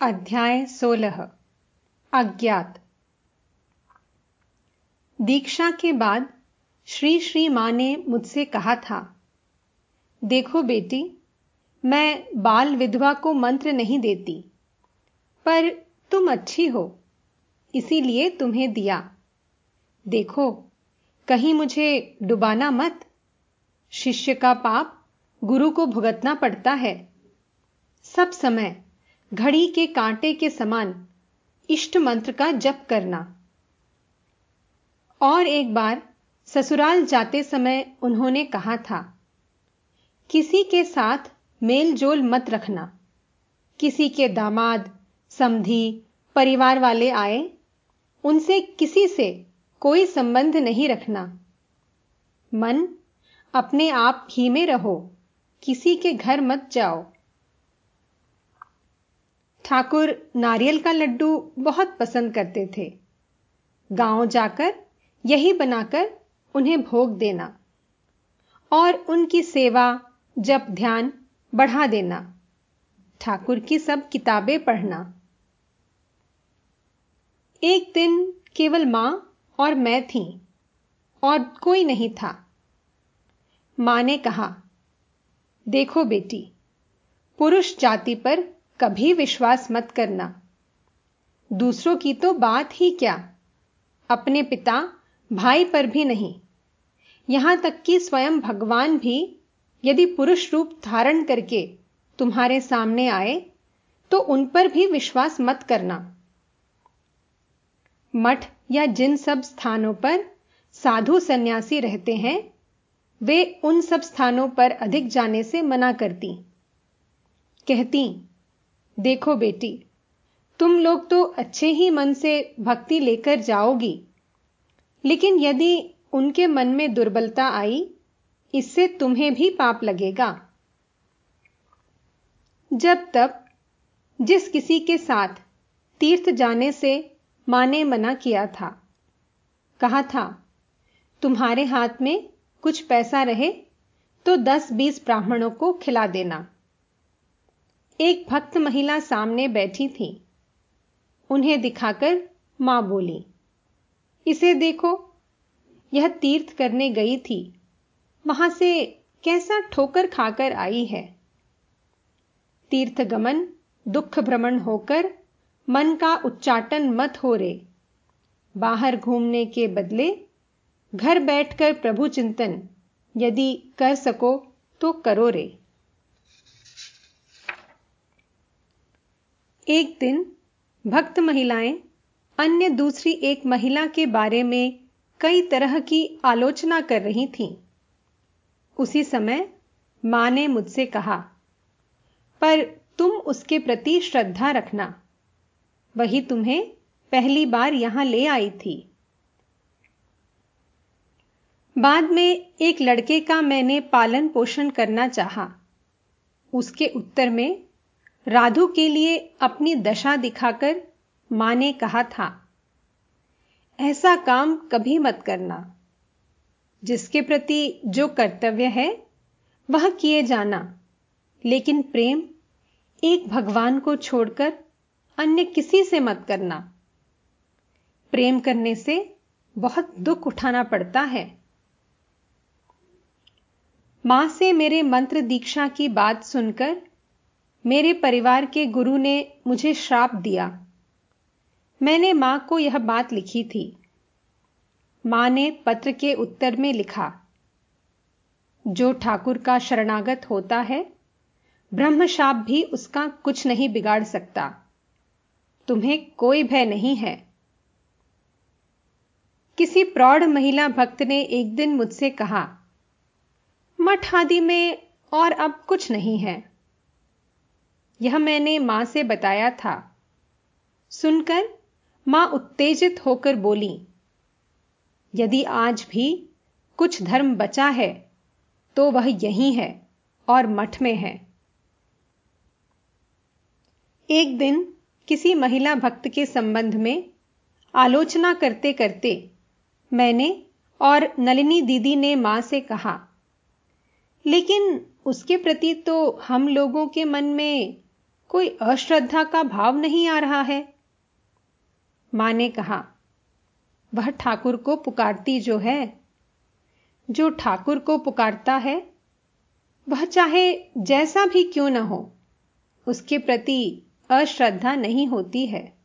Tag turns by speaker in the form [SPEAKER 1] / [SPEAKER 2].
[SPEAKER 1] अध्याय सोलह। अज्ञात। दीक्षा के बाद श्री श्री माँ ने मुझसे कहा था, देखो बेटी, मैं बाल विधवा को मंत्र नहीं देती, पर तुम अच्छी हो, इसीलिए तुम्हें दिया। देखो, कहीं मुझे डुबाना मत। शिष्य का पाप गुरु को भुगतना पड़ता है। सब समय घड़ी के कांटे के समान इष्ट मंत्र का जप करना। और एक बार ससुराल जाते समय उन्होंने कहा था, किसी के साथ मेल जोल मत रखना। किसी के दामाद, समधी, परिवार वाले आए, उनसे किसी से कोई संबंध नहीं रखना। मन, अपने आप ही में रहो, किसी के घर मत जाओ। ठाकुर नारियल का लड्डू बहुत पसंद करते थे। गाँव जाकर यही बनाकर उन्हें भोग देना और उनकी सेवा, जप, ध्यान बढ़ा देना। ठाकुर की सब किताबें पढ़ना। एक दिन केवल माँ और मैं थी और कोई नहीं था। माँ ने कहा, देखो बेटी, पुरुष जाति पर कभी विश्वास मत करना। दूसरों की तो बात ही क्या? अपने पिता, भाई पर भी नहीं। यहाँ तक कि स्वयं भगवान भी, यदि पुरुष रूप धारण करके तुम्हारे सामने आए तो उन पर भी विश्वास मत करना। मठ या जिन सब स्थानों पर साधु सन्यासी रहते हैं, वे उन सब स्थानों पर अधिक जाने से मना करती। कहती देखो बेटी, तुम लोग तो अच्छे ही मन से भक्ति लेकर जाओगी। लेकिन यदि उनके मन में दुर्बलता आई, इससे तुम्हें भी पाप लगेगा। जब तब जिस किसी के साथ तीर्थ जाने से माँ ने मना किया था, कहा था, तुम्हारे हाथ में कुछ पैसा रहे तो दस बीस ब्राह्मणों को खिला देना। एक भक्त महिला सामने बैठी थी। उन्हें दिखाकर माँ बोली, इसे देखो, यह तीर्थ करने गई थी। वहाँ से कैसा ठोकर खाकर आई है? तीर्थ गमन दुख भ्रमण होकर मन का उच्चाटन मत हो रे। बाहर घूमने के बदले घर बैठकर प्रभु चिंतन, यदि कर सको तो करो रे। एक दिन भक्त महिलाएँ अन्य दूसरी एक महिला के बारे में कई तरह की आलोचना कर रही थीं। उसी समय माँ ने मुझसे कहा, पर तुम उसके प्रति श्रद्धा रखना। वही तुम्हें पहली बार यहाँ ले आई थी। बाद में एक लड़के का मैंने पालन पोषण करना चाहा। उसके उत्तर में राधु के लिए अपनी दशा दिखाकर माँ ने कहा था, ऐसा काम कभी मत करना। जिसके प्रति जो कर्तव्य है, वह किए जाना। लेकिन प्रेम एक भगवान को छोड़कर अन्य किसी से मत करना। प्रेम करने से बहुत दुख उठाना पड़ता है। माँ से मेरे मंत्र दीक्षा की बात सुनकर मेरे परिवार के गुरु ने मुझे श्राप दिया। मैंने माँ को यह बात लिखी थी। माँ ने पत्र के उत्तर में लिखा, जो ठाकुर का शरणागत होता है, ब्रह्मशाप भी उसका कुछ नहीं बिगाड़ सकता। तुम्हें कोई भय नहीं है। किसी प्रौढ़ महिला भक्त ने एक दिन मुझसे कहा, मठ आदि में और अब कुछ नहीं है। यह मैंने माँ से बताया था। सुनकर माँ उत्तेजित होकर बोली, यदि आज भी कुछ धर्म बचा है तो वह यही है और मठ में है। एक दिन किसी महिला भक्त के संबंध में आलोचना करते करते मैंने और नलिनी दीदी ने माँ से कहा, लेकिन उसके प्रति तो हम लोगों के मन में कोई अश्रद्धा का भाव नहीं आ रहा है। माँ ने कहा, वह ठाकुर को पुकारती जो है, जो ठाकुर को पुकारता है, वह चाहे जैसा भी क्यों ना हो, उसके प्रति अश्रद्धा नहीं होती है।